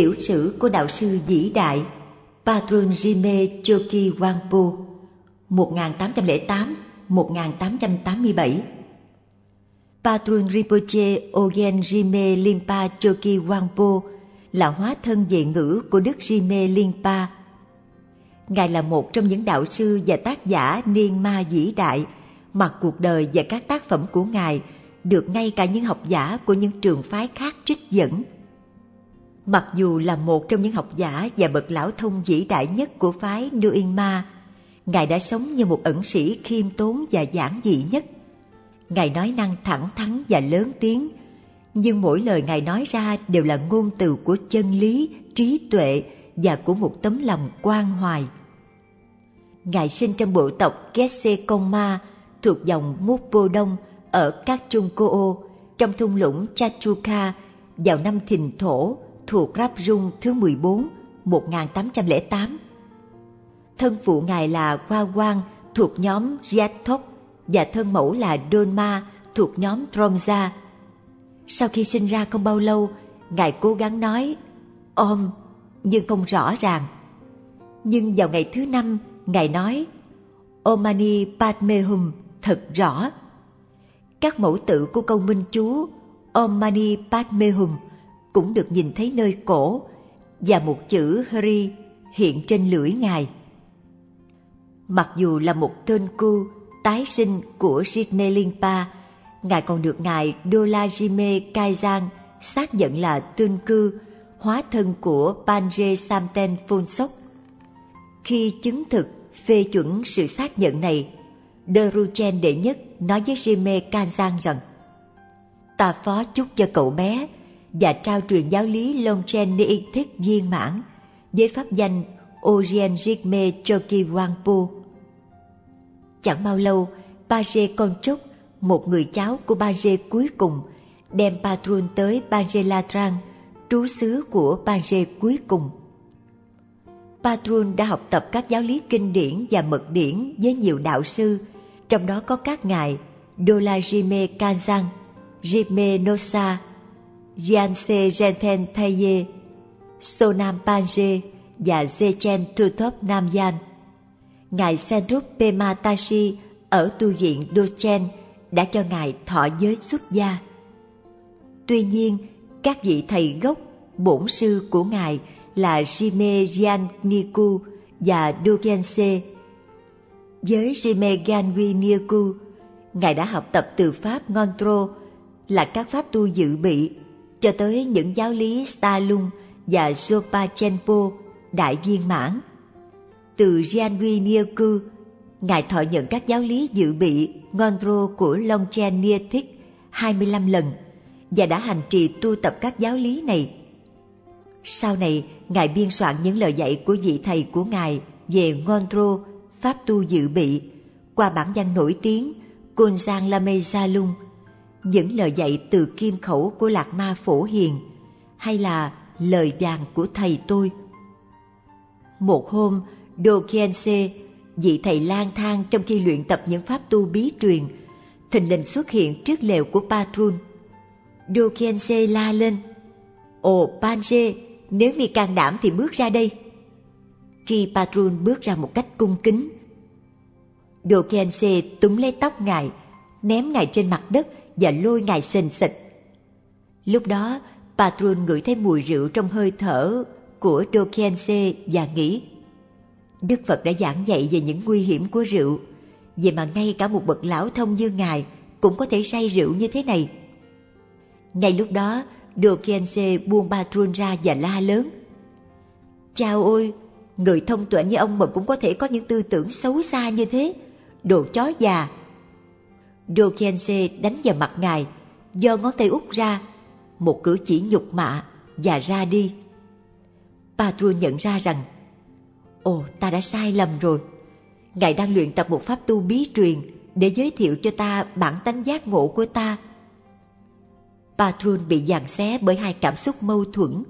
Tiểu sử của đạo sư vĩ đại Patrul Rime Choki Wangpo 1808-1887 Patrul Rinpoche Ogen Rime Limpa Choki Wangpo là hóa thân về ngữ của Đức Rime Limpa. Ngài là một trong những đạo sư và tác giả niên ma vĩ đại mà cuộc đời và các tác phẩm của Ngài được ngay cả những học giả của những trường phái khác trích dẫn. Mặc dù là một trong những học giả và bậc lão thông vĩ đại nhất của phái New Ma, Ngài đã sống như một ẩn sĩ khiêm tốn và giản dị nhất. Ngài nói năng thẳng thắn và lớn tiếng, nhưng mỗi lời Ngài nói ra đều là ngôn từ của chân lý, trí tuệ và của một tấm lòng quan hoài. Ngài sinh trong bộ tộc Gese Kongma thuộc dòng Mupo Đông ở các Trung Cô trong thung lũng Chachuka vào năm Thìn Thổ thuộc Ráp Rung thứ 14, 1808. Thân phụ ngài là Hoa Quang thuộc nhóm Giathok và thân mẫu là Donma thuộc nhóm Tromza. Sau khi sinh ra không bao lâu, ngài cố gắng nói Om nhưng không rõ ràng. Nhưng vào ngày thứ năm, ngài nói Omani Padme Hum thật rõ. Các mẫu tự của câu minh chú Om Mani Padme Hum cũng được nhìn thấy nơi cổ và một chữ Hari hiện trên lưỡi ngài. Mặc dù là một tên cu tái sinh của Jitme Lingpa, ngài còn được ngài Dolajime Kaizan xác nhận là tương cư, hóa thân của Panje Samten Phonsok. Khi chứng thực phê chuẩn sự xác nhận này, Deruchen đệ nhất nói với Jime Kanzan rằng Ta phó chúc cho cậu bé và trao truyền giáo lý Longchen Niitik viên mãn với pháp danh Orien Jigme Choki Wangpo. Chẳng bao lâu, Paje Konchuk, một người cháu của Paje cuối cùng, đem Patrun tới Paje Latrang, trú xứ của Paje cuối cùng. Patrun đã học tập các giáo lý kinh điển và mật điển với nhiều đạo sư, trong đó có các ngài Dolajime Kanzang, Jime Nosa, Jianse Genpen Thaye, Sonam Panje và Zechen Tutop Namyan. Ngài Senrup Pema Tashi ở tu viện Dochen đã cho Ngài thọ giới xuất gia. Tuy nhiên, các vị thầy gốc, bổn sư của Ngài là Jime Jian Niku và Dogense. Với Jime Ganwi Niku, Ngài đã học tập từ Pháp Ngontro là các pháp tu dự bị cho tới những giáo lý Sa Lung và Sopa Chenpo đại viên mãn. Từ Jianwi Niaku, Ngài thọ nhận các giáo lý dự bị Ngonro của Longchen Niatik 25 lần và đã hành trì tu tập các giáo lý này. Sau này, Ngài biên soạn những lời dạy của vị thầy của Ngài về Ngonro, Pháp tu dự bị, qua bản văn nổi tiếng Kunzang Lame Zalung, những lời dạy từ kim khẩu của Lạc Ma Phổ Hiền, hay là lời vàng của thầy tôi. Một hôm, Do Kiense, vị thầy lang thang trong khi luyện tập những pháp tu bí truyền, thình lình xuất hiện trước lều của Patrun. Do Kiense la lên, Ồ Panje, nếu mi can đảm thì bước ra đây. Khi Patrun bước ra một cách cung kính, Do Kiense túm lấy tóc ngài, ném ngài trên mặt đất và lôi ngài sình sịch. Lúc đó, Patrun ngửi thấy mùi rượu trong hơi thở của Dokiense và nghĩ Đức Phật đã giảng dạy về những nguy hiểm của rượu, vậy mà ngay cả một bậc lão thông như Ngài cũng có thể say rượu như thế này. Ngay lúc đó, Đồ buông ba trun ra và la lớn. Chào ôi, người thông tuệ như ông mà cũng có thể có những tư tưởng xấu xa như thế, đồ chó già. Đồ đánh vào mặt ngài, giơ ngón tay út ra, một cử chỉ nhục mạ và ra đi. Patru nhận ra rằng Ồ, ta đã sai lầm rồi. Ngài đang luyện tập một pháp tu bí truyền để giới thiệu cho ta bản tánh giác ngộ của ta. Patrun bị giằng xé bởi hai cảm xúc mâu thuẫn,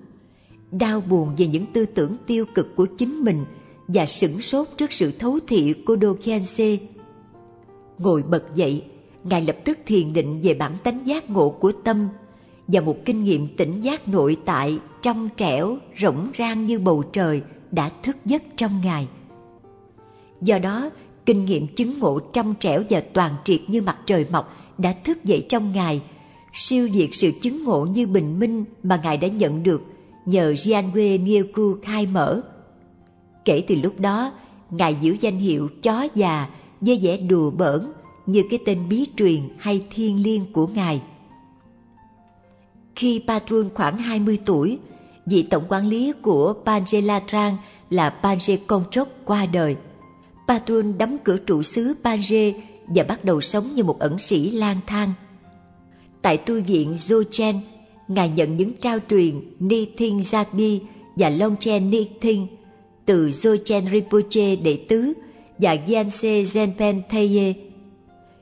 đau buồn về những tư tưởng tiêu cực của chính mình và sửng sốt trước sự thấu thị của Do Ngồi bật dậy, Ngài lập tức thiền định về bản tánh giác ngộ của tâm và một kinh nghiệm tỉnh giác nội tại trong trẻo, rỗng rang như bầu trời đã thức giấc trong Ngài. Do đó, kinh nghiệm chứng ngộ trong trẻo và toàn triệt như mặt trời mọc đã thức dậy trong Ngài, siêu diệt sự chứng ngộ như bình minh mà Ngài đã nhận được nhờ Jianwe Nieku khai mở. Kể từ lúc đó, Ngài giữ danh hiệu chó già với vẻ đùa bỡn như cái tên bí truyền hay thiên liêng của Ngài. Khi Patrun khoảng 20 tuổi, vị tổng quản lý của Panjelatrang là Panje Kongtrok qua đời. Patrun đóng cửa trụ xứ Panje và bắt đầu sống như một ẩn sĩ lang thang. Tại tu viện zochen Ngài nhận những trao truyền Ni Thinh và Longchen Ni Thinh từ zochen Rinpoche đệ tứ và Gyanse Genpen Theye.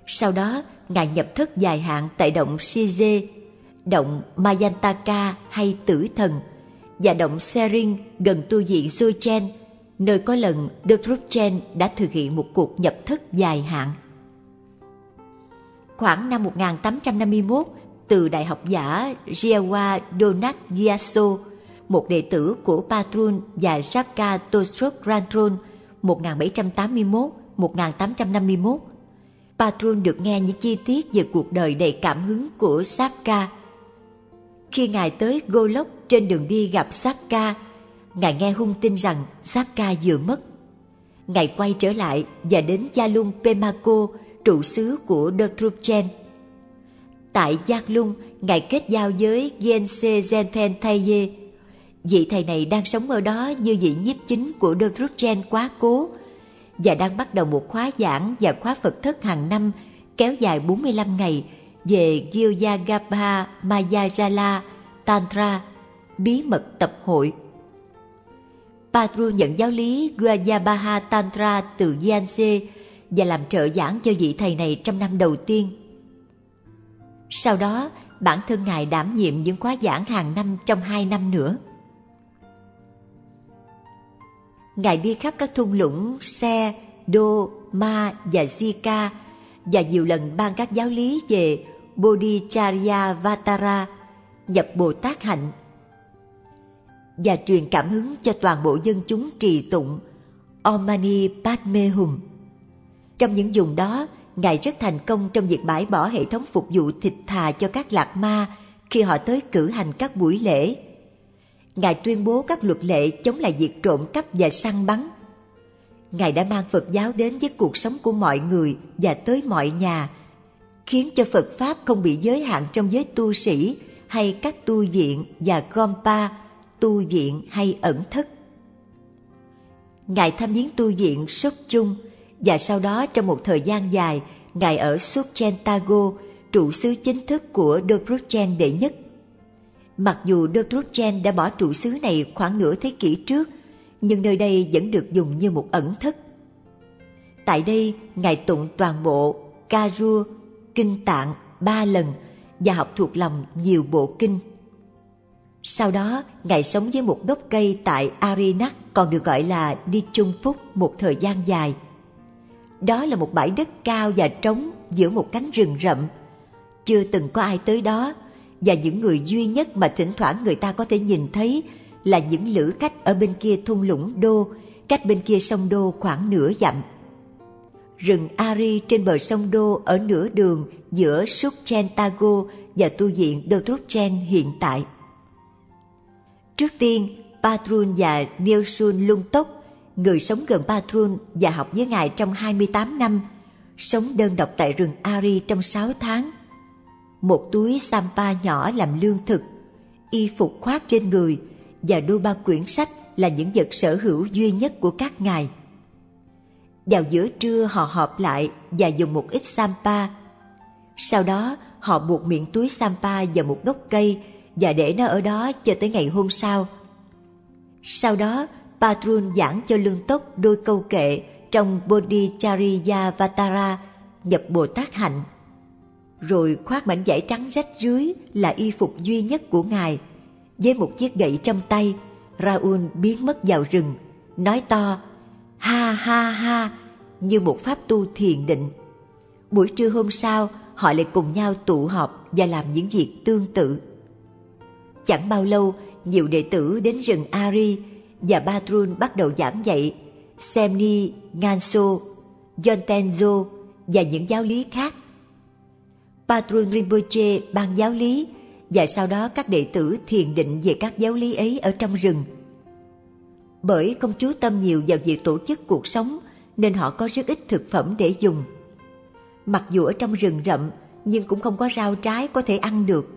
Sau đó, Ngài nhập thất dài hạn tại động Shije, động Mayantaka hay Tử Thần và động Sering gần tu viện Jochen, nơi có lần Drupchen đã thực hiện một cuộc nhập thất dài hạn. Khoảng năm 1851, từ đại học giả Jiawa Donat Gyatso, một đệ tử của Patrun và Shaka Tostrok Rantron 1781-1851. Patrun được nghe những chi tiết về cuộc đời đầy cảm hứng của Sapka. Khi Ngài tới Golok trên đường đi gặp Sapka, Ngài nghe hung tin rằng Sapka vừa mất. Ngài quay trở lại và đến Gia Lung Pemako, trụ xứ của Dotruchen. Tại Giác Lung, Ngài kết giao với Gense Zenpen Thaye. Vị thầy này đang sống ở đó như vị nhiếp chính của Dotruchen quá cố và đang bắt đầu một khóa giảng và khóa Phật thất hàng năm kéo dài 45 ngày về Gyojagabha Mayajala Tantra, bí mật tập hội. Patru nhận giáo lý Guayabaha Tantra từ Yanse và làm trợ giảng cho vị thầy này trong năm đầu tiên. Sau đó, bản thân Ngài đảm nhiệm những khóa giảng hàng năm trong hai năm nữa. Ngài đi khắp các thung lũng Se, Đô, Ma và Zika và nhiều lần ban các giáo lý về Bodhicharya Vatara, nhập Bồ Tát hạnh và truyền cảm hứng cho toàn bộ dân chúng trì tụng Om Mani Padme Hum. Trong những vùng đó, Ngài rất thành công trong việc bãi bỏ hệ thống phục vụ thịt thà cho các lạc ma khi họ tới cử hành các buổi lễ. Ngài tuyên bố các luật lệ chống lại việc trộm cắp và săn bắn. Ngài đã mang Phật giáo đến với cuộc sống của mọi người và tới mọi nhà, khiến cho Phật Pháp không bị giới hạn trong giới tu sĩ hay các tu viện và gompa, tu viện hay ẩn thất. Ngài tham viếng tu viện Sốc Chung và sau đó trong một thời gian dài, Ngài ở Suchentago, trụ xứ chính thức của Dobruchen đệ nhất. Mặc dù Dobruchen đã bỏ trụ xứ này khoảng nửa thế kỷ trước, nhưng nơi đây vẫn được dùng như một ẩn thất. Tại đây, Ngài tụng toàn bộ Karu, Kinh Tạng ba lần và học thuộc lòng nhiều bộ kinh. Sau đó, Ngài sống với một gốc cây tại Arinak còn được gọi là Đi Trung Phúc một thời gian dài. Đó là một bãi đất cao và trống giữa một cánh rừng rậm. Chưa từng có ai tới đó và những người duy nhất mà thỉnh thoảng người ta có thể nhìn thấy là những lữ khách ở bên kia thung lũng Đô, cách bên kia sông Đô khoảng nửa dặm. Rừng Ari trên bờ sông Đô ở nửa đường giữa Sukchentago và tu viện Dotruchen hiện tại. Trước tiên, Patrun và Nielsun Lung Tốc, người sống gần Patrun và học với ngài trong 28 năm, sống đơn độc tại rừng Ari trong 6 tháng. Một túi sampa nhỏ làm lương thực, y phục khoác trên người và đôi ba quyển sách là những vật sở hữu duy nhất của các ngài. Vào giữa trưa họ họp lại và dùng một ít sampa. Sau đó họ buộc miệng túi sampa vào một gốc cây và để nó ở đó cho tới ngày hôm sau. Sau đó, Patrun giảng cho lương tốc đôi câu kệ trong Bodhicharya Vatara nhập Bồ Tát hạnh. Rồi khoác mảnh vải trắng rách rưới là y phục duy nhất của Ngài. Với một chiếc gậy trong tay, Raul biến mất vào rừng, nói to ha ha ha như một pháp tu thiền định. Buổi trưa hôm sau, họ lại cùng nhau tụ họp và làm những việc tương tự. Chẳng bao lâu, nhiều đệ tử đến rừng Ari và Patrun bắt đầu giảng dạy Semni, Ganso, Yontenzo và những giáo lý khác. Patrun Rinpoche ban giáo lý và sau đó các đệ tử thiền định về các giáo lý ấy ở trong rừng. Bởi không chú tâm nhiều vào việc tổ chức cuộc sống nên họ có rất ít thực phẩm để dùng. Mặc dù ở trong rừng rậm nhưng cũng không có rau trái có thể ăn được.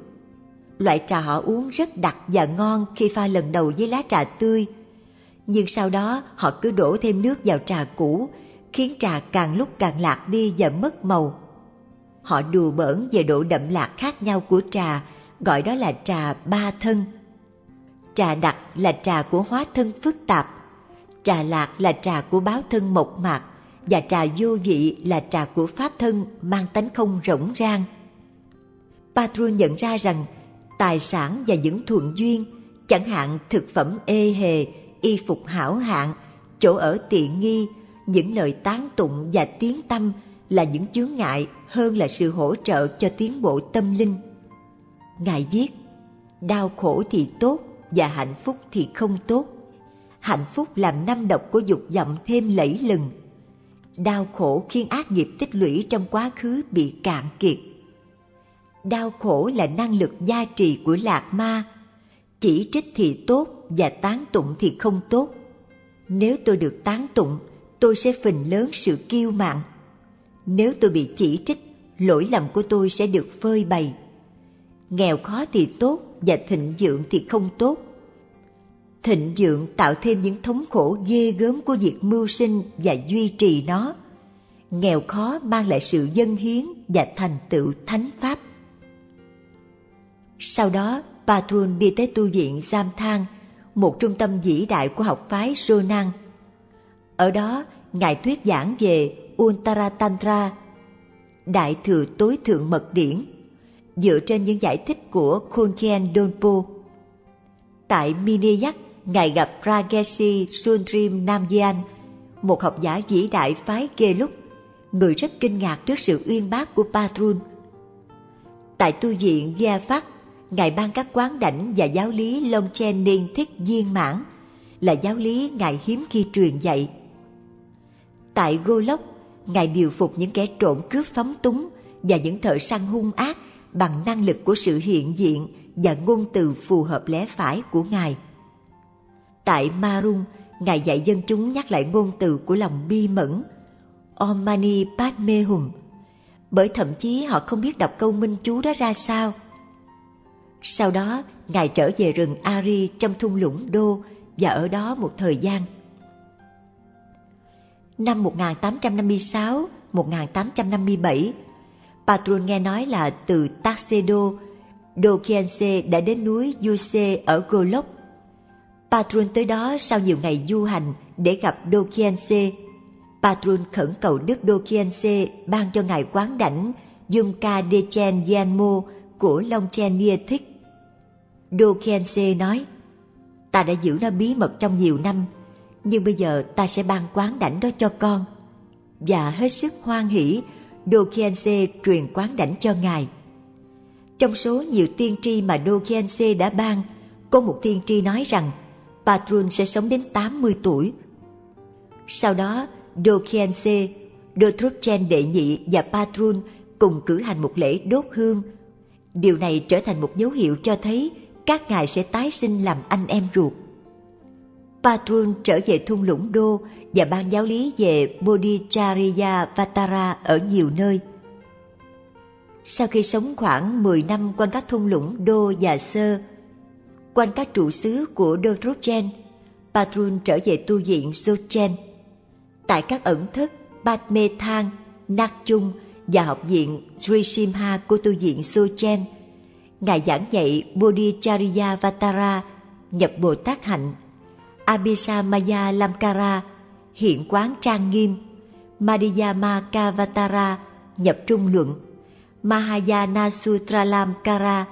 Loại trà họ uống rất đặc và ngon khi pha lần đầu với lá trà tươi. Nhưng sau đó họ cứ đổ thêm nước vào trà cũ, khiến trà càng lúc càng lạc đi và mất màu. Họ đùa bỡn về độ đậm lạc khác nhau của trà, gọi đó là trà ba thân. Trà đặc là trà của hóa thân phức tạp, trà lạc là trà của báo thân mộc mạc, và trà vô vị là trà của pháp thân mang tánh không rỗng rang. patru nhận ra rằng tài sản và những thuận duyên, chẳng hạn thực phẩm ê hề, y phục hảo hạng, chỗ ở tiện nghi, những lời tán tụng và tiếng tâm là những chướng ngại hơn là sự hỗ trợ cho tiến bộ tâm linh. Ngài viết, đau khổ thì tốt và hạnh phúc thì không tốt. Hạnh phúc làm năm độc của dục vọng thêm lẫy lừng Đau khổ khiến ác nghiệp tích lũy trong quá khứ bị cạn kiệt. Đau khổ là năng lực gia trì của lạc ma. Chỉ trích thì tốt và tán tụng thì không tốt. Nếu tôi được tán tụng, tôi sẽ phình lớn sự kiêu mạn. Nếu tôi bị chỉ trích, lỗi lầm của tôi sẽ được phơi bày. Nghèo khó thì tốt và thịnh vượng thì không tốt thịnh vượng tạo thêm những thống khổ ghê gớm của việc mưu sinh và duy trì nó. Nghèo khó mang lại sự dân hiến và thành tựu thánh pháp. Sau đó, Patrun đi tới tu viện Sam Thang, một trung tâm vĩ đại của học phái Sonan. Ở đó, Ngài thuyết giảng về Uttara Tantra, Đại thừa tối thượng mật điển, dựa trên những giải thích của Khonchen Donpo. Tại Miniyak, Ngài gặp Rageshi Sundrim Namgyan, một học giả vĩ đại phái lúc người rất kinh ngạc trước sự uyên bác của Patrun. Tại tu viện Gia Phát, Ngài ban các quán đảnh và giáo lý Long Chen niên thích viên mãn, là giáo lý Ngài hiếm khi truyền dạy. Tại Golok, Ngài điều phục những kẻ trộm cướp phóng túng và những thợ săn hung ác bằng năng lực của sự hiện diện và ngôn từ phù hợp lẽ phải của Ngài. Tại Marung, Ngài dạy dân chúng nhắc lại ngôn từ của lòng bi mẫn, Om Mani Padme Hum, bởi thậm chí họ không biết đọc câu minh chú đó ra sao. Sau đó, Ngài trở về rừng Ari trong thung lũng Đô và ở đó một thời gian. Năm 1856-1857, Patrun nghe nói là từ Taxedo, Dokiense đã đến núi Yuse ở Golok Patrun tới đó sau nhiều ngày du hành để gặp Dokiense. Patrun khẩn cầu Đức Dokiense ban cho ngài quán đảnh Yumka Dechen Yanmo của Long Chen Nia Thích. Dokiense nói, ta đã giữ nó bí mật trong nhiều năm, nhưng bây giờ ta sẽ ban quán đảnh đó cho con. Và hết sức hoan hỷ, Dokiense truyền quán đảnh cho ngài. Trong số nhiều tiên tri mà Dokiense đã ban, có một tiên tri nói rằng Patrun sẽ sống đến 80 tuổi. Sau đó, Dokhiense, Dotrupchen đệ nhị và Patrun cùng cử hành một lễ đốt hương. Điều này trở thành một dấu hiệu cho thấy các ngài sẽ tái sinh làm anh em ruột. Patrun trở về thung lũng Đô và ban giáo lý về Bodhicharya Vatara ở nhiều nơi. Sau khi sống khoảng 10 năm quanh các thung lũng Đô và Sơ, quanh các trụ xứ của Dorochen, Patrun trở về tu viện Sochen. Tại các ẩn thất Padme Thang, Nag Chung và học viện Sri Simha của tu viện Sochen, Ngài giảng dạy Bodhicharya Vatara, nhập Bồ Tát Hạnh, Abhisamaya Lamkara, hiện quán trang nghiêm, Madhyama Kavatara, nhập trung luận, Mahayana Sutralamkara,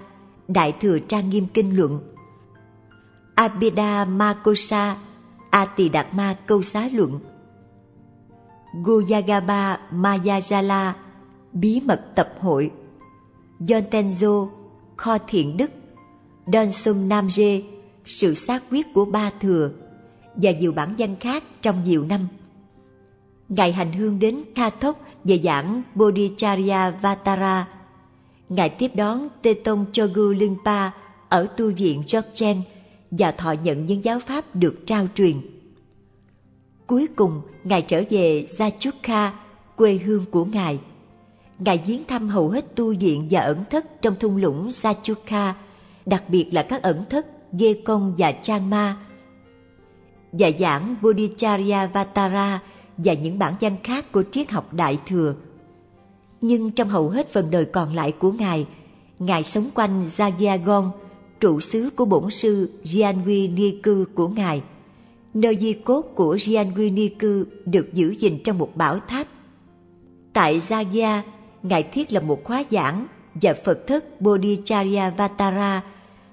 đại thừa trang nghiêm kinh luận, Abhida Makosa, A Đạt Ma Câu Xá Luận, Guyagaba Mayajala, Bí mật tập hội, Yontenzo, Kho Thiện Đức, Donsum Namje, sự xác quyết của ba thừa và nhiều bản danh khác trong nhiều năm. Ngài hành hương đến Kathok về giảng Bodhicharya Vatara. Ngài tiếp đón Tê Tông Chogu Lingpa ở tu viện Jokchen và thọ nhận những giáo pháp được trao truyền. Cuối cùng, Ngài trở về Zachukha, quê hương của Ngài. Ngài viếng thăm hầu hết tu viện và ẩn thất trong thung lũng Zachukha, đặc biệt là các ẩn thất Ghê Công và Trang Ma. Và giảng Bodhicharya Vatara và những bản văn khác của triết học Đại Thừa. Nhưng trong hầu hết phần đời còn lại của Ngài, Ngài sống quanh Zagyagon, trụ xứ của bổn sư Jianwi Niku của Ngài. Nơi di cốt của Jianwi Niku được giữ gìn trong một bảo tháp. Tại Zagya, Ngài thiết lập một khóa giảng và Phật thất Bodhicharya Vatara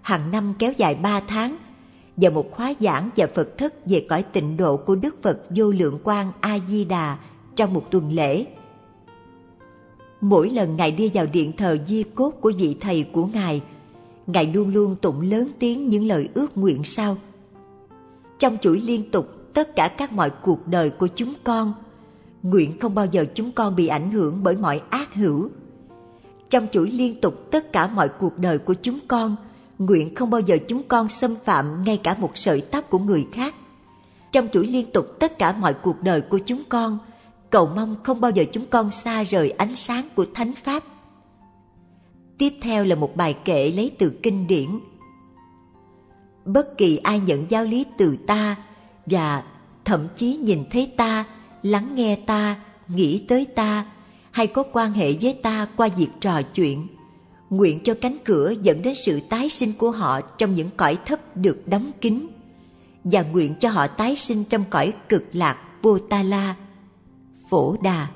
hàng năm kéo dài ba tháng và một khóa giảng và Phật thất về cõi tịnh độ của Đức Phật Vô Lượng Quang A Di Đà trong một tuần lễ. Mỗi lần Ngài đi vào điện thờ di cốt của vị thầy của Ngài, Ngài luôn luôn tụng lớn tiếng những lời ước nguyện sau. Trong chuỗi liên tục tất cả các mọi cuộc đời của chúng con, nguyện không bao giờ chúng con bị ảnh hưởng bởi mọi ác hữu. Trong chuỗi liên tục tất cả mọi cuộc đời của chúng con, nguyện không bao giờ chúng con xâm phạm ngay cả một sợi tóc của người khác. Trong chuỗi liên tục tất cả mọi cuộc đời của chúng con, cầu mong không bao giờ chúng con xa rời ánh sáng của Thánh Pháp. Tiếp theo là một bài kệ lấy từ kinh điển. Bất kỳ ai nhận giáo lý từ ta và thậm chí nhìn thấy ta, lắng nghe ta, nghĩ tới ta hay có quan hệ với ta qua việc trò chuyện – nguyện cho cánh cửa dẫn đến sự tái sinh của họ trong những cõi thấp được đóng kín và nguyện cho họ tái sinh trong cõi cực lạc Potala, Phổ Đà.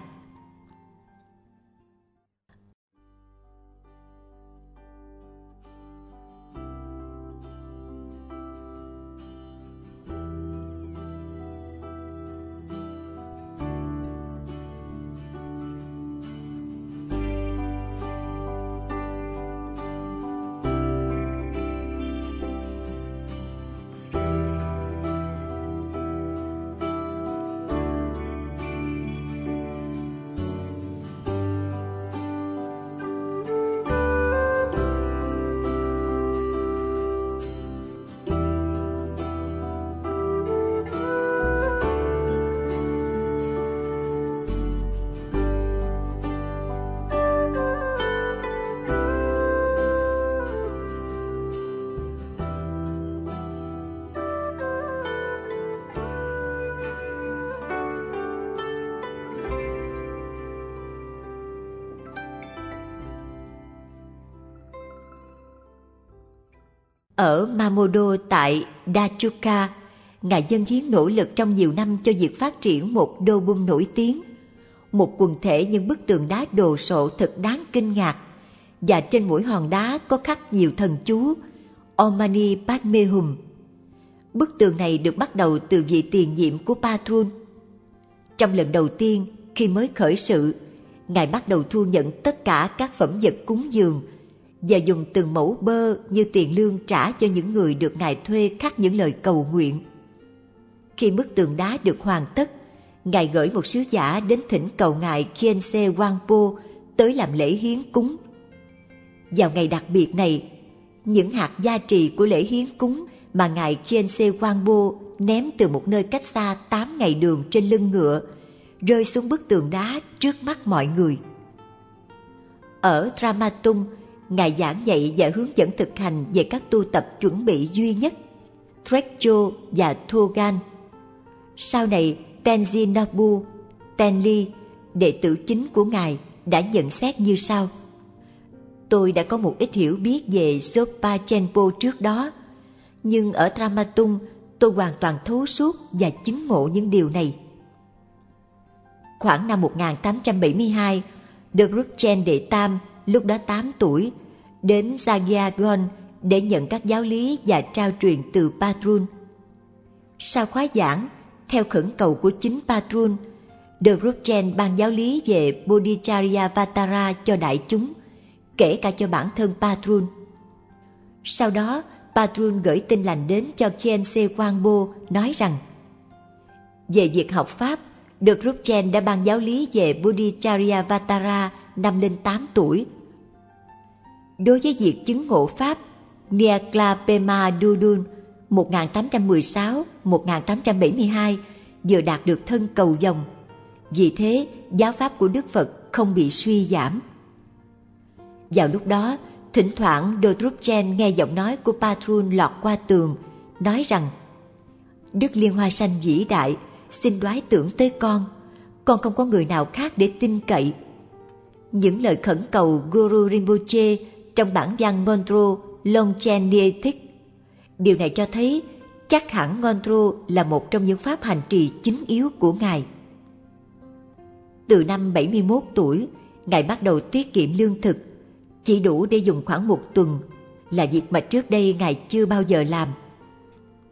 Ở Mamodo tại Dachuka, Ngài dân hiến nỗ lực trong nhiều năm cho việc phát triển một đô bung nổi tiếng. Một quần thể những bức tường đá đồ sộ thật đáng kinh ngạc. Và trên mỗi hòn đá có khắc nhiều thần chú Omani Padme Hum. Bức tường này được bắt đầu từ vị tiền nhiệm của Patrun. Trong lần đầu tiên, khi mới khởi sự, Ngài bắt đầu thu nhận tất cả các phẩm vật cúng dường – và dùng từng mẫu bơ như tiền lương trả cho những người được Ngài thuê khắc những lời cầu nguyện. Khi bức tường đá được hoàn tất, Ngài gửi một sứ giả đến thỉnh cầu Ngài Khiense Wangpo tới làm lễ hiến cúng. Vào ngày đặc biệt này, những hạt gia trì của lễ hiến cúng mà Ngài Khiense Wangpo ném từ một nơi cách xa 8 ngày đường trên lưng ngựa, rơi xuống bức tường đá trước mắt mọi người. Ở Dramatung, Ngài giảng dạy và hướng dẫn thực hành về các tu tập chuẩn bị duy nhất, Trekcho và Thogan. Sau này, Tenzin Nobu, Tenli, đệ tử chính của Ngài, đã nhận xét như sau. Tôi đã có một ít hiểu biết về Sopa Chenpo trước đó, nhưng ở Tramatung tôi hoàn toàn thấu suốt và chứng ngộ những điều này. Khoảng năm 1872, Drukchen Đệ Tam lúc đó 8 tuổi, đến Sagyagon để nhận các giáo lý và trao truyền từ Patrun. Sau khóa giảng, theo khẩn cầu của chính Patrun, De Rupchen ban giáo lý về Bodhicharya Vatara cho đại chúng, kể cả cho bản thân Patrun. Sau đó, Patrun gửi tin lành đến cho Khyentse Wangbo nói rằng về việc học Pháp, được Rupchen đã ban giáo lý về Bodhicharya Vatara năm lên 8 tuổi. Đối với việc chứng ngộ Pháp, Niakla Pema Dudun 1816-1872 vừa đạt được thân cầu dòng. Vì thế, giáo pháp của Đức Phật không bị suy giảm. Vào lúc đó, thỉnh thoảng Dodrupchen nghe giọng nói của Patrun lọt qua tường, nói rằng Đức Liên Hoa Sanh vĩ đại, xin đoái tưởng tới con, con không có người nào khác để tin cậy. Những lời khẩn cầu Guru Rinpoche trong bản văn Montro Longchen Nietik. Điều này cho thấy chắc hẳn Montro là một trong những pháp hành trì chính yếu của Ngài. Từ năm 71 tuổi, Ngài bắt đầu tiết kiệm lương thực, chỉ đủ để dùng khoảng một tuần, là việc mà trước đây Ngài chưa bao giờ làm.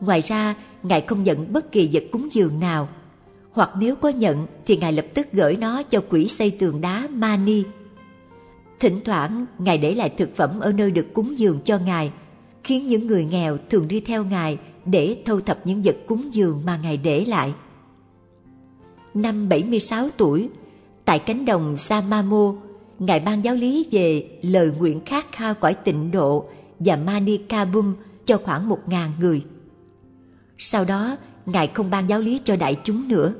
Ngoài ra, Ngài không nhận bất kỳ vật cúng dường nào, hoặc nếu có nhận thì Ngài lập tức gửi nó cho quỹ xây tường đá Mani. Thỉnh thoảng, Ngài để lại thực phẩm ở nơi được cúng dường cho Ngài, khiến những người nghèo thường đi theo Ngài để thâu thập những vật cúng dường mà Ngài để lại. Năm 76 tuổi, tại cánh đồng Samamo, Ngài ban giáo lý về lời nguyện khát khao cõi tịnh độ và Mani Kabum cho khoảng một ngàn người. Sau đó, Ngài không ban giáo lý cho đại chúng nữa.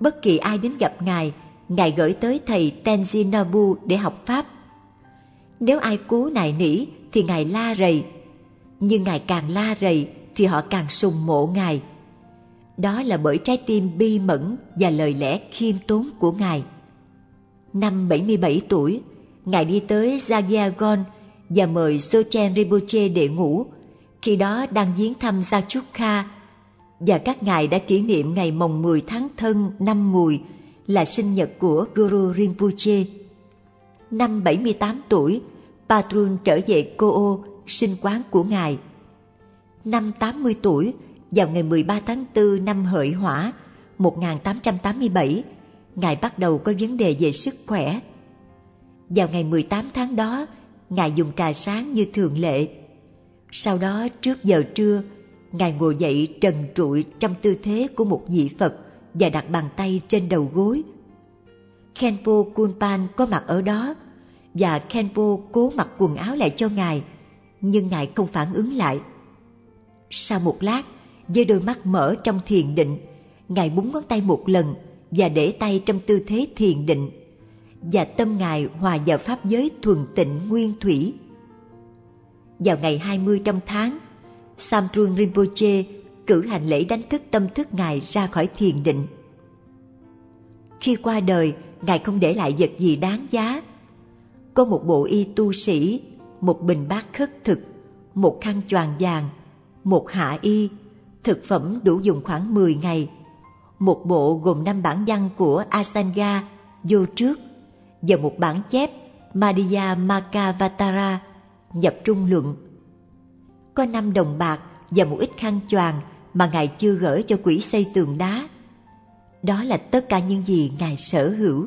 Bất kỳ ai đến gặp Ngài, Ngài gửi tới thầy Tenzin Nobu để học Pháp. Nếu ai cố nài nỉ thì Ngài la rầy, nhưng Ngài càng la rầy thì họ càng sùng mộ Ngài. Đó là bởi trái tim bi mẫn và lời lẽ khiêm tốn của Ngài. Năm 77 tuổi, Ngài đi tới Zagyagon và mời Sochen Rinpoche để ngủ, khi đó đang viếng thăm Sachukha và các ngài đã kỷ niệm ngày mồng 10 tháng Thân năm Mùi là sinh nhật của Guru Rinpoche. Năm 78 tuổi, Patrun trở về Cô sinh quán của ngài. Năm 80 tuổi, vào ngày 13 tháng 4 năm Hợi Hỏa 1887, Ngài bắt đầu có vấn đề về sức khỏe. Vào ngày 18 tháng đó, Ngài dùng trà sáng như thường lệ. Sau đó trước giờ trưa, Ngài ngồi dậy trần trụi trong tư thế của một vị Phật và đặt bàn tay trên đầu gối. Kenpo Kunpan có mặt ở đó và Kenpo cố mặc quần áo lại cho Ngài, nhưng Ngài không phản ứng lại. Sau một lát, với đôi mắt mở trong thiền định, Ngài búng ngón tay một lần và để tay trong tư thế thiền định và tâm Ngài hòa vào Pháp giới thuần tịnh nguyên thủy. Vào ngày 20 trong tháng, Samtrun Rinpoche cử hành lễ đánh thức tâm thức Ngài ra khỏi thiền định. Khi qua đời, Ngài không để lại vật gì đáng giá. Có một bộ y tu sĩ, một bình bát khất thực, một khăn choàng vàng, một hạ y, thực phẩm đủ dùng khoảng 10 ngày, một bộ gồm năm bản văn của Asanga vô trước và một bản chép Madhya Makavatara nhập trung luận có năm đồng bạc và một ít khăn choàng mà Ngài chưa gửi cho quỹ xây tường đá. Đó là tất cả những gì Ngài sở hữu.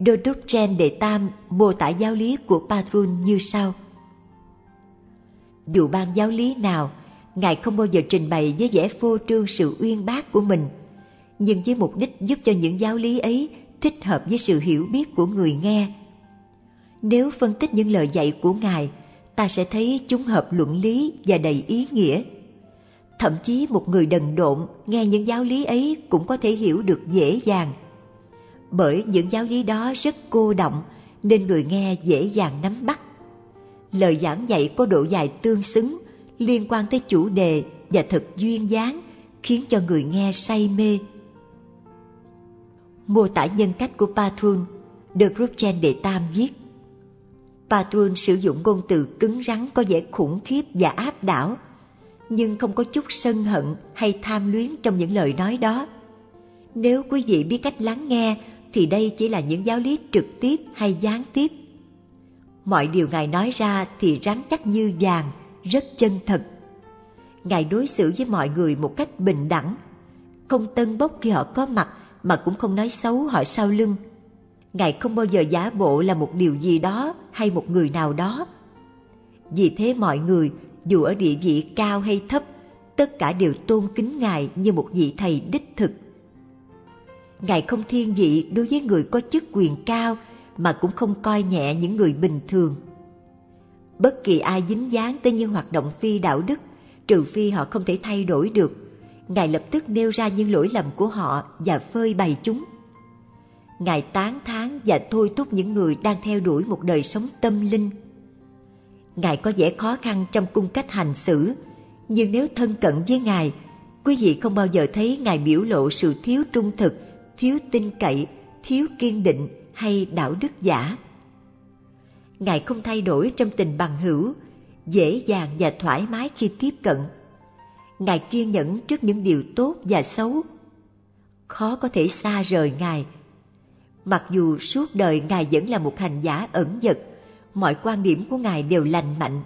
Đô Đốc Chen Đệ Tam mô tả giáo lý của Patrun như sau. Dù ban giáo lý nào, Ngài không bao giờ trình bày với vẻ phô trương sự uyên bác của mình, nhưng với mục đích giúp cho những giáo lý ấy thích hợp với sự hiểu biết của người nghe. Nếu phân tích những lời dạy của Ngài ta sẽ thấy chúng hợp luận lý và đầy ý nghĩa. Thậm chí một người đần độn nghe những giáo lý ấy cũng có thể hiểu được dễ dàng. Bởi những giáo lý đó rất cô động nên người nghe dễ dàng nắm bắt. Lời giảng dạy có độ dài tương xứng, liên quan tới chủ đề và thật duyên dáng, khiến cho người nghe say mê. Mô tả nhân cách của Patrun, được Rupchen Đệ Tam viết Patrun sử dụng ngôn từ cứng rắn có vẻ khủng khiếp và áp đảo, nhưng không có chút sân hận hay tham luyến trong những lời nói đó. Nếu quý vị biết cách lắng nghe, thì đây chỉ là những giáo lý trực tiếp hay gián tiếp. Mọi điều Ngài nói ra thì rắn chắc như vàng, rất chân thật. Ngài đối xử với mọi người một cách bình đẳng, không tân bốc khi họ có mặt mà cũng không nói xấu họ sau lưng – Ngài không bao giờ giả bộ là một điều gì đó hay một người nào đó. Vì thế mọi người, dù ở địa vị cao hay thấp, tất cả đều tôn kính Ngài như một vị thầy đích thực. Ngài không thiên vị đối với người có chức quyền cao mà cũng không coi nhẹ những người bình thường. Bất kỳ ai dính dáng tới những hoạt động phi đạo đức, trừ phi họ không thể thay đổi được, Ngài lập tức nêu ra những lỗi lầm của họ và phơi bày chúng. Ngài tán thán và thôi thúc những người đang theo đuổi một đời sống tâm linh. Ngài có vẻ khó khăn trong cung cách hành xử, nhưng nếu thân cận với Ngài, quý vị không bao giờ thấy Ngài biểu lộ sự thiếu trung thực, thiếu tin cậy, thiếu kiên định hay đạo đức giả. Ngài không thay đổi trong tình bằng hữu, dễ dàng và thoải mái khi tiếp cận. Ngài kiên nhẫn trước những điều tốt và xấu. Khó có thể xa rời Ngài. Mặc dù suốt đời Ngài vẫn là một hành giả ẩn dật, mọi quan điểm của Ngài đều lành mạnh,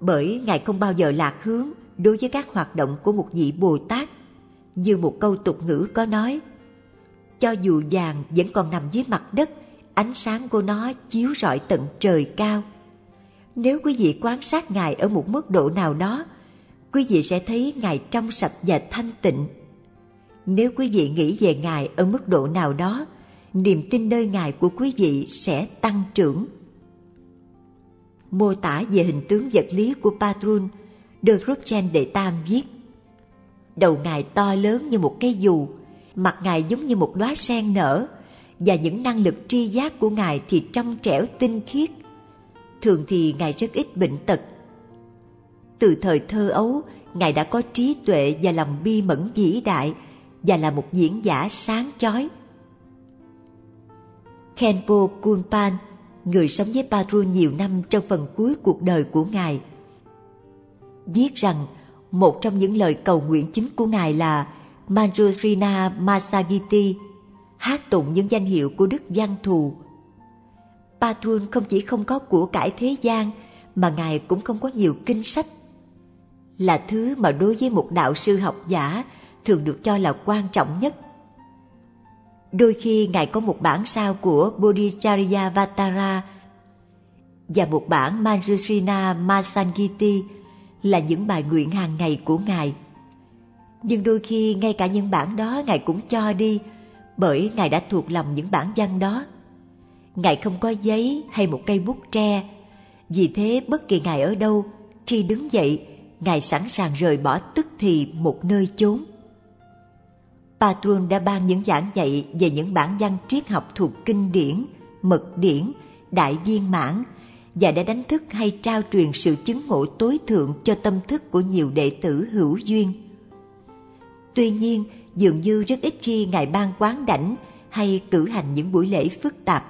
bởi Ngài không bao giờ lạc hướng đối với các hoạt động của một vị Bồ Tát. Như một câu tục ngữ có nói, cho dù vàng vẫn còn nằm dưới mặt đất, ánh sáng của nó chiếu rọi tận trời cao. Nếu quý vị quan sát Ngài ở một mức độ nào đó, quý vị sẽ thấy Ngài trong sạch và thanh tịnh. Nếu quý vị nghĩ về Ngài ở mức độ nào đó, niềm tin nơi Ngài của quý vị sẽ tăng trưởng. Mô tả về hình tướng vật lý của Patrun, De Rothschild đệ tam viết Đầu Ngài to lớn như một cây dù, mặt Ngài giống như một đóa sen nở, và những năng lực tri giác của Ngài thì trong trẻo tinh khiết. Thường thì Ngài rất ít bệnh tật. Từ thời thơ ấu, Ngài đã có trí tuệ và lòng bi mẫn vĩ đại và là một diễn giả sáng chói. Kenpo Kunpan, người sống với Paru nhiều năm trong phần cuối cuộc đời của Ngài, viết rằng một trong những lời cầu nguyện chính của Ngài là Manjurina Masagiti, hát tụng những danh hiệu của Đức Văn Thù. Patrun không chỉ không có của cải thế gian, mà Ngài cũng không có nhiều kinh sách. Là thứ mà đối với một đạo sư học giả thường được cho là quan trọng nhất. Đôi khi Ngài có một bản sao của Bodhicharya Vatara và một bản Manjusrina Masangiti là những bài nguyện hàng ngày của Ngài. Nhưng đôi khi ngay cả những bản đó Ngài cũng cho đi bởi Ngài đã thuộc lòng những bản văn đó. Ngài không có giấy hay một cây bút tre, vì thế bất kỳ Ngài ở đâu, khi đứng dậy, Ngài sẵn sàng rời bỏ tức thì một nơi chốn. Patron đã ban những giảng dạy về những bản văn triết học thuộc kinh điển, mật điển, đại viên mãn và đã đánh thức hay trao truyền sự chứng ngộ tối thượng cho tâm thức của nhiều đệ tử hữu duyên. Tuy nhiên, dường như rất ít khi Ngài ban quán đảnh hay cử hành những buổi lễ phức tạp.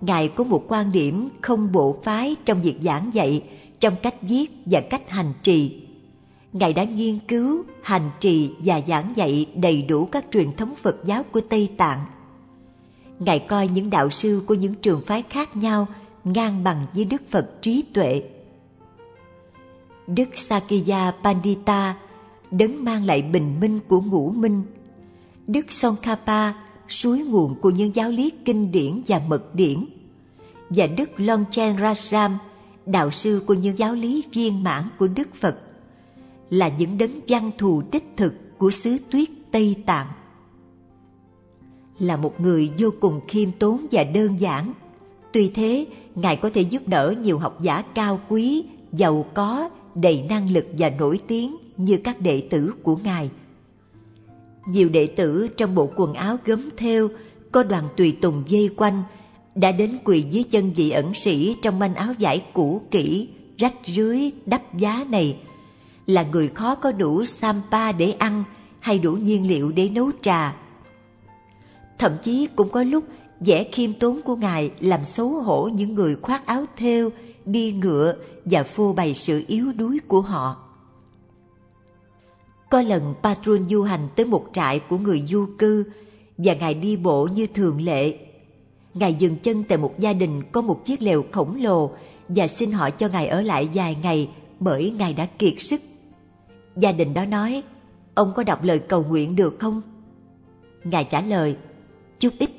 Ngài có một quan điểm không bộ phái trong việc giảng dạy, trong cách viết và cách hành trì. Ngài đã nghiên cứu, hành trì và giảng dạy đầy đủ các truyền thống Phật giáo của Tây Tạng. Ngài coi những đạo sư của những trường phái khác nhau ngang bằng với Đức Phật trí tuệ. Đức Sakya Pandita đấng mang lại bình minh của ngũ minh. Đức Tsongkhapa, suối nguồn của những giáo lý kinh điển và mật điển. Và Đức Longchen Rajam, đạo sư của những giáo lý viên mãn của Đức Phật, là những đấng văn thù đích thực của xứ tuyết Tây Tạng. Là một người vô cùng khiêm tốn và đơn giản, tuy thế Ngài có thể giúp đỡ nhiều học giả cao quý, giàu có, đầy năng lực và nổi tiếng như các đệ tử của Ngài. Nhiều đệ tử trong bộ quần áo gấm thêu có đoàn tùy tùng dây quanh đã đến quỳ dưới chân vị ẩn sĩ trong manh áo vải cũ kỹ, rách rưới, đắp giá này là người khó có đủ sampa để ăn hay đủ nhiên liệu để nấu trà. Thậm chí cũng có lúc vẻ khiêm tốn của Ngài làm xấu hổ những người khoác áo thêu, đi ngựa và phô bày sự yếu đuối của họ. Có lần Patron du hành tới một trại của người du cư và Ngài đi bộ như thường lệ. Ngài dừng chân tại một gia đình có một chiếc lều khổng lồ và xin họ cho Ngài ở lại vài ngày bởi Ngài đã kiệt sức. Gia đình đó nói, ông có đọc lời cầu nguyện được không? Ngài trả lời, chút ít.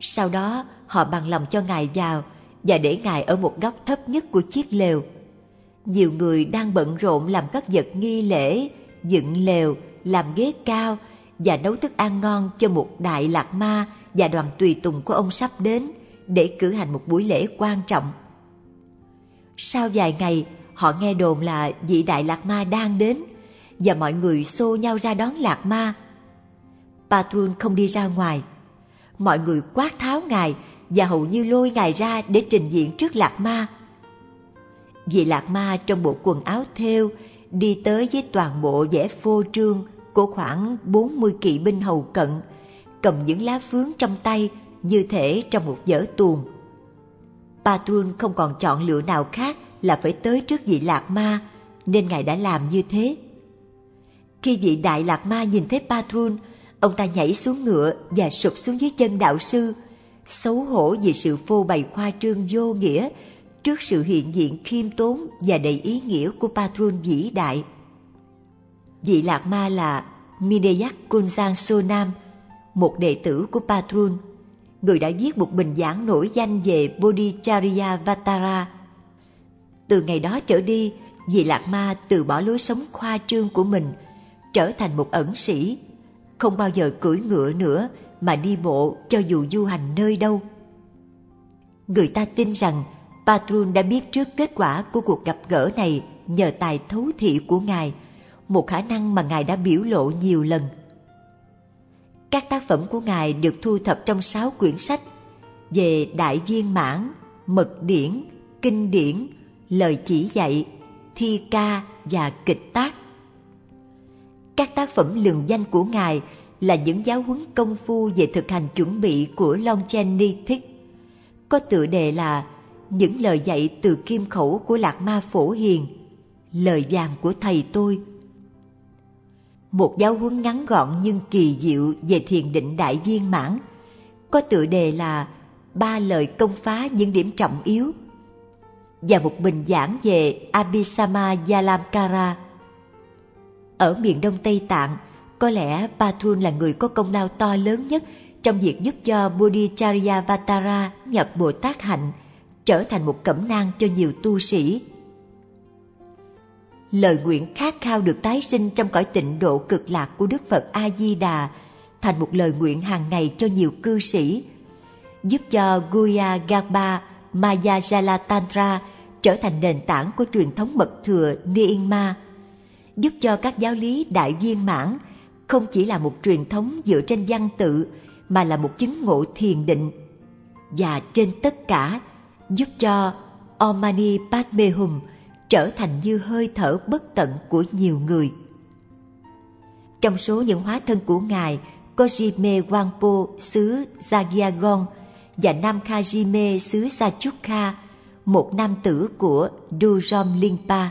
Sau đó họ bằng lòng cho Ngài vào và để Ngài ở một góc thấp nhất của chiếc lều. Nhiều người đang bận rộn làm các vật nghi lễ, dựng lều, làm ghế cao và nấu thức ăn ngon cho một đại lạc ma và đoàn tùy tùng của ông sắp đến để cử hành một buổi lễ quan trọng. Sau vài ngày, họ nghe đồn là vị đại lạc ma đang đến và mọi người xô nhau ra đón lạc ma. Patrun không đi ra ngoài. Mọi người quát tháo ngài và hầu như lôi ngài ra để trình diện trước lạc ma. Vị lạc ma trong bộ quần áo thêu đi tới với toàn bộ vẻ phô trương của khoảng 40 kỵ binh hầu cận, cầm những lá phướng trong tay như thể trong một vở tuồng. Patrun không còn chọn lựa nào khác là phải tới trước vị lạc ma, nên ngài đã làm như thế. Khi vị đại lạc ma nhìn thấy Patrun, ông ta nhảy xuống ngựa và sụp xuống dưới chân đạo sư, xấu hổ vì sự phô bày khoa trương vô nghĩa trước sự hiện diện khiêm tốn và đầy ý nghĩa của Patrun vĩ đại. Vị lạc ma là Mineyak Kunzang Sonam, một đệ tử của Patrun, người đã viết một bình giảng nổi danh về Bodhicharya Vatara. Từ ngày đó trở đi, vị lạc ma từ bỏ lối sống khoa trương của mình, trở thành một ẩn sĩ, không bao giờ cưỡi ngựa nữa mà đi bộ cho dù du hành nơi đâu. Người ta tin rằng Patrun đã biết trước kết quả của cuộc gặp gỡ này nhờ tài thấu thị của Ngài, một khả năng mà Ngài đã biểu lộ nhiều lần. Các tác phẩm của Ngài được thu thập trong sáu quyển sách về Đại Viên Mãn, Mật Điển, Kinh Điển, Lời Chỉ Dạy, Thi Ca và Kịch Tác. Các tác phẩm lường danh của Ngài là những giáo huấn công phu về thực hành chuẩn bị của Long Chen Ni Thích, có tựa đề là những lời dạy từ kim khẩu của Lạc Ma Phổ Hiền, lời vàng của thầy tôi. Một giáo huấn ngắn gọn nhưng kỳ diệu về thiền định đại viên mãn, có tựa đề là ba lời công phá những điểm trọng yếu và một bình giảng về Abhisama Yalamkara. Ở miền đông Tây Tạng, có lẽ Patrun là người có công lao to lớn nhất trong việc giúp cho Bodhicharya Vatara nhập Bồ Tát hạnh – trở thành một cẩm nang cho nhiều tu sĩ. Lời nguyện khát khao được tái sinh trong cõi tịnh độ cực lạc của Đức Phật A Di Đà thành một lời nguyện hàng ngày cho nhiều cư sĩ, giúp cho Guya Gaba Mayajala Tantra trở thành nền tảng của truyền thống mật thừa Nyingma, giúp cho các giáo lý đại viên mãn không chỉ là một truyền thống dựa trên văn tự mà là một chứng ngộ thiền định và trên tất cả giúp cho Omani Padme Hum trở thành như hơi thở bất tận của nhiều người. Trong số những hóa thân của Ngài có Jime Wangpo xứ Zagyagon và Nam Kha Jime xứ Sachukha, một nam tử của Dujom Lingpa.